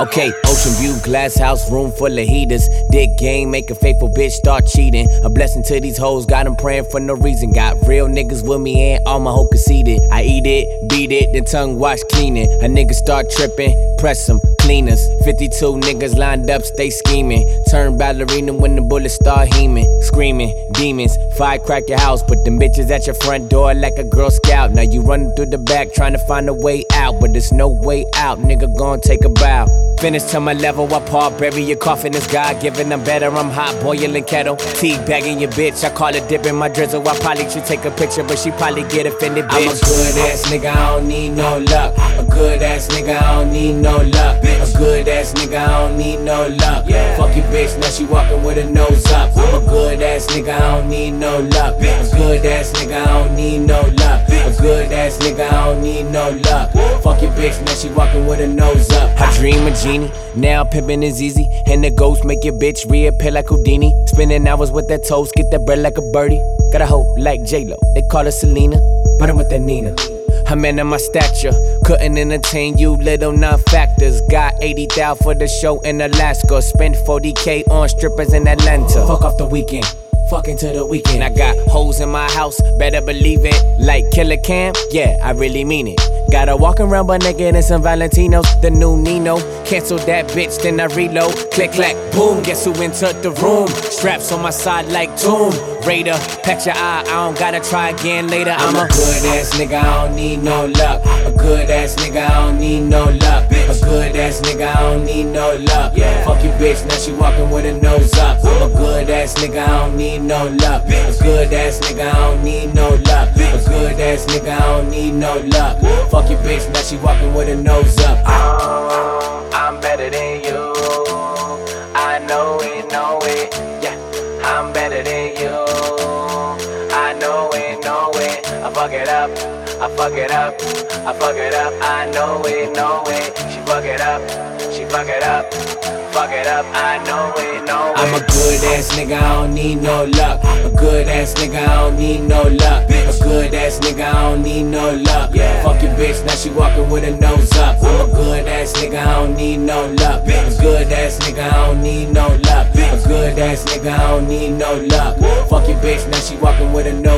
Okay, ocean view, glass house, room full of heaters. Dick game, make a faithful bitch start cheating. A blessing to these hoes, got them praying for no reason. Got real niggas with me and all my hoe conceited. I eat it, beat it, then tongue wash cleaning. A nigga start tripping, press them, cleaners. 52 niggas lined up, stay scheming. Turn ballerina when the bullets start heaming. Screaming, demons, fire crack your house. Put them bitches at your front door like a Girl Scout. Now you running through the back trying to find a way out, but there's no way out. Nigga, gon' take a bow. Finish to my level, I par, bury your coffin is God given. I'm better, I'm hot, boiling kettle. Tea bagging your bitch, I call it dipping my drizzle. I probably should take a picture, but she probably get offended, bitch. I'm a good ass nigga, I don't need no luck. A good ass nigga, I don't need no luck. A good ass nigga, I don't need no luck. Yeah. Fuck your bitch, now she walking with her nose up. I'm a good ass nigga, I don't need no luck. A good ass nigga, I don't need no luck. Good ass nigga, I don't need no luck. Fuck your bitch, now she walking with her nose up. I dream a genie. Now pimping is easy. And the ghost make your bitch reappear like Houdini. Spending hours with that toast, get that bread like a birdie. Got a hoe like J-Lo, they call her Selena. But I'm with that Nina. I'm in my stature, couldn't entertain you little non-factors. Got 80 thou for the show in Alaska. Spent 40k on strippers in Atlanta. Fuck off the weekend. Fucking to the weekend. I got hoes in my house, better believe it. Like Killa Cam, yeah, I really mean it. Gotta walk around but naked in some Valentinos. The new Nino. Cancel that bitch, then I reload. Click, clack, boom. Guess who entered the room? Straps on my side like Tomb Raider. Patch your eye, I don't gotta try again later. I'm, I'm a, a good ass nigga, I don't need no luck. A good ass nigga, I don't need no luck. A good ass nigga, I don't need no luck. Yeah. Fuck your bitch, now she walking with her nose up. I'm a good ass nigga, I don't need no luck. A good ass nigga, I don't need no luck. A good ass nigga, I don't need no luck. Fuck your bitch, now she walking with her nose up. Oh, I'm better than you. I know it, know it. Yeah, I'm better than you. I know it, know it. I fuck it up. I fuck it up. I fuck it up. I know it, know it. She fuck it up. She fuck it up fuck it up, I know it, know it. I'm a good ass nigga, I don't need no luck. A good ass nigga, I don't need no luck. A good ass nigga, I don't need no luck. Yeah. Fuck your bitch, now she walking with her nose up. I'm a good ass nigga, I don't need no luck. A good ass nigga, I don't need no luck. A good ass nigga, I don't need no luck. Fuck your bitch, now she walking with her nose up.